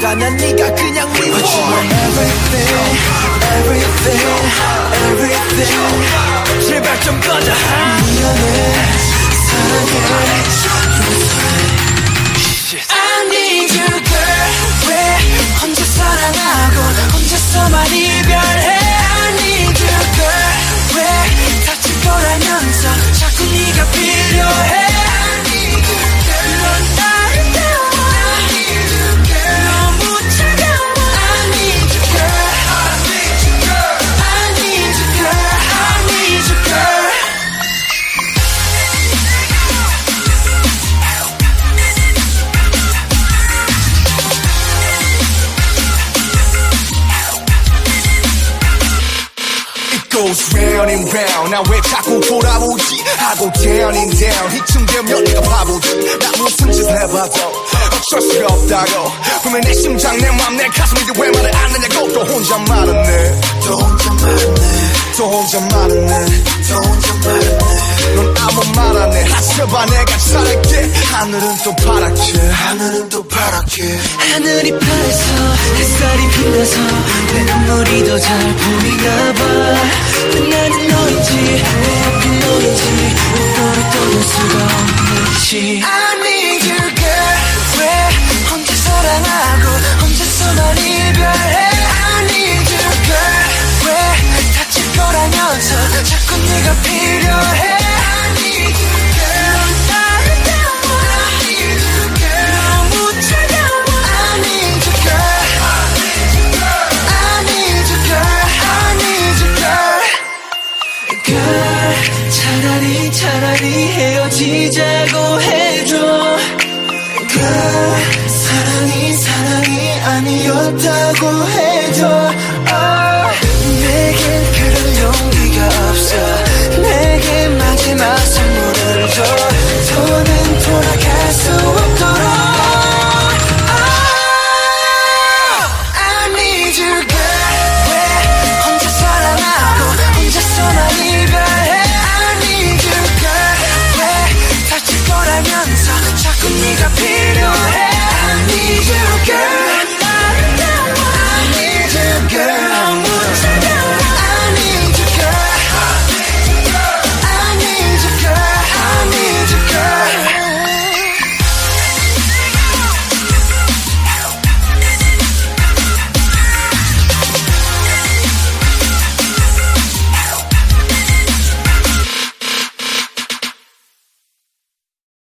가져가 난 네가 그냥 미워 But you are everything everything everything 제발 좀 꺼져 미안해 사랑해 I need you girl 왜 혼자 사랑하고 혼자서만 이 goes round and round 나 왜 자꾸 돌아오지? 하고 down and down. 이쯤 되면 내가 바보지. 나 무슨 짓을 해봐도 어쩔 수가 없다고. 분명 내 심장 내맘내 가슴인데 왜 말을 안 하냐고. 또 혼자 말았네. 또 혼자 말했네. 또 혼자 말았네. 또 혼자 말했네. 넌 아무 말 안 해. 하셔봐 내가 잘할게. 하늘은 또 파랗게. 하늘은 또 파랗게. 하늘이 파래서 햇살이 빛나서 내 눈물이 더 잘 보이나 없 차라리 차라리 헤어지자고 해줘 girl 사랑이 사랑이 아니었다고 oh.